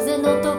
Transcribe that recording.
風の時